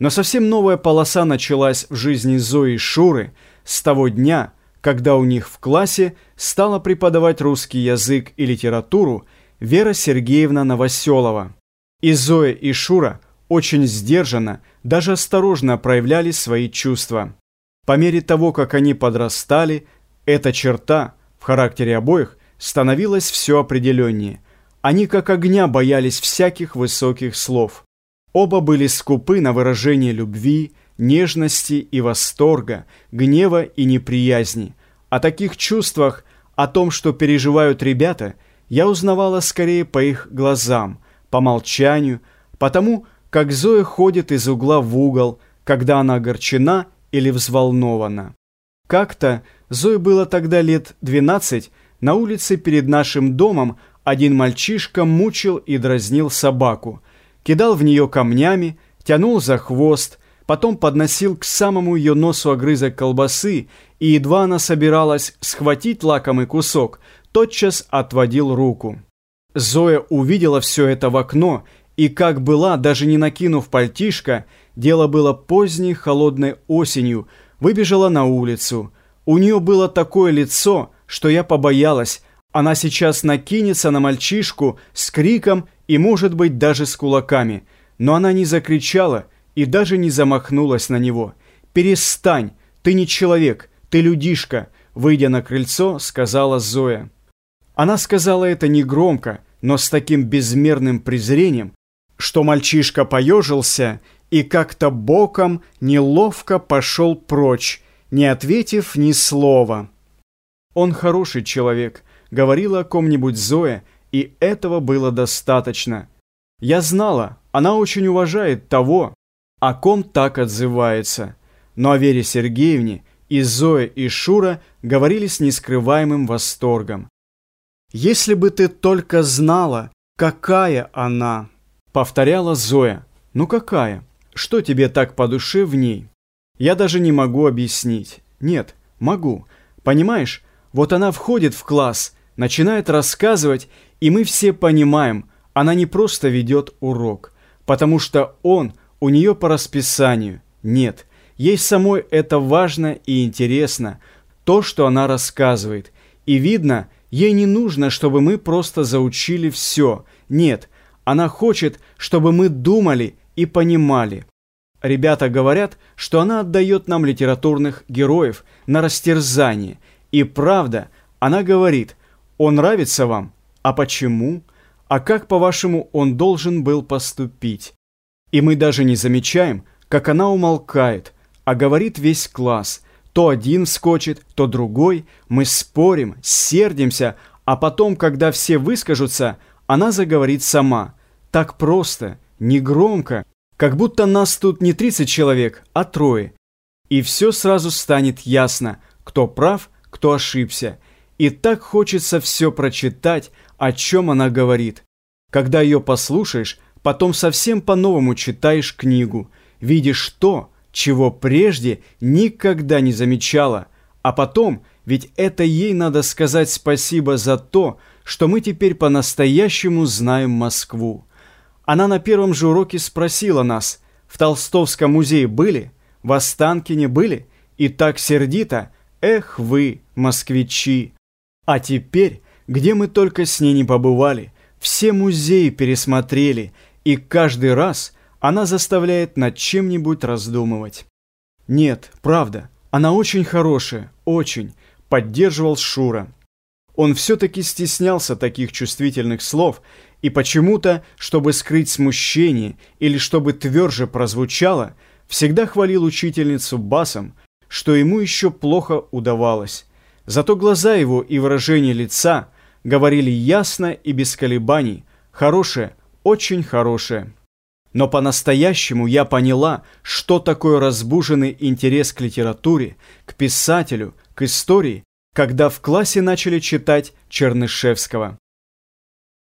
Но совсем новая полоса началась в жизни Зои Шуры с того дня, когда у них в классе стала преподавать русский язык и литературу Вера Сергеевна Новоселова. И Зоя и Шура очень сдержанно, даже осторожно проявляли свои чувства. По мере того, как они подрастали, эта черта в характере обоих становилась все определеннее. Они как огня боялись всяких высоких слов. Оба были скупы на выражение любви, нежности и восторга, гнева и неприязни. О таких чувствах, о том, что переживают ребята, я узнавала скорее по их глазам, по молчанию, потому как Зоя ходит из угла в угол, когда она огорчена или взволнована. Как-то, Зое было тогда лет двенадцать, на улице перед нашим домом один мальчишка мучил и дразнил собаку – кидал в нее камнями, тянул за хвост, потом подносил к самому ее носу огрызок колбасы, и едва она собиралась схватить лакомый кусок, тотчас отводил руку. Зоя увидела все это в окно, и как была, даже не накинув пальтишко, дело было поздней холодной осенью, выбежала на улицу. У нее было такое лицо, что я побоялась, она сейчас накинется на мальчишку с криком и, может быть, даже с кулаками. Но она не закричала и даже не замахнулась на него. «Перестань! Ты не человек, ты людишка!» Выйдя на крыльцо, сказала Зоя. Она сказала это негромко, но с таким безмерным презрением, что мальчишка поежился и как-то боком неловко пошел прочь, не ответив ни слова. Он хороший человек, говорила о ком-нибудь Зоя, и этого было достаточно. Я знала, она очень уважает того, о ком так отзывается. Но о Вере Сергеевне и Зоя, и Шура говорили с нескрываемым восторгом. «Если бы ты только знала, какая она!» Повторяла Зоя. «Ну какая? Что тебе так по душе в ней?» Я даже не могу объяснить. Нет, могу. Понимаешь, вот она входит в класс, начинает рассказывать, и мы все понимаем, она не просто ведет урок, потому что он у нее по расписанию. Нет, ей самой это важно и интересно, то, что она рассказывает. И видно, ей не нужно, чтобы мы просто заучили все. Нет, она хочет, чтобы мы думали и понимали. Ребята говорят, что она отдает нам литературных героев на растерзание. И правда, она говорит, он нравится вам? А почему? А как, по-вашему, он должен был поступить? И мы даже не замечаем, как она умолкает, а говорит весь класс. То один скочит, то другой. Мы спорим, сердимся, а потом, когда все выскажутся, она заговорит сама. Так просто, негромко, как будто нас тут не 30 человек, а трое. И все сразу станет ясно, кто прав, кто ошибся. И так хочется все прочитать, о чем она говорит. Когда ее послушаешь, потом совсем по-новому читаешь книгу, видишь то, чего прежде никогда не замечала, а потом, ведь это ей надо сказать спасибо за то, что мы теперь по-настоящему знаем Москву. Она на первом же уроке спросила нас, в Толстовском музее были, в Останкине были, и так сердито, эх вы, москвичи, а теперь, где мы только с ней не побывали, все музеи пересмотрели, и каждый раз она заставляет над чем-нибудь раздумывать. Нет, правда, она очень хорошая, очень, поддерживал Шура. Он все-таки стеснялся таких чувствительных слов, и почему-то, чтобы скрыть смущение или чтобы тверже прозвучало, всегда хвалил учительницу басом, что ему еще плохо удавалось. Зато глаза его и выражение лица говорили ясно и без колебаний. Хорошее, очень хорошее. Но по-настоящему я поняла, что такое разбуженный интерес к литературе, к писателю, к истории, когда в классе начали читать Чернышевского.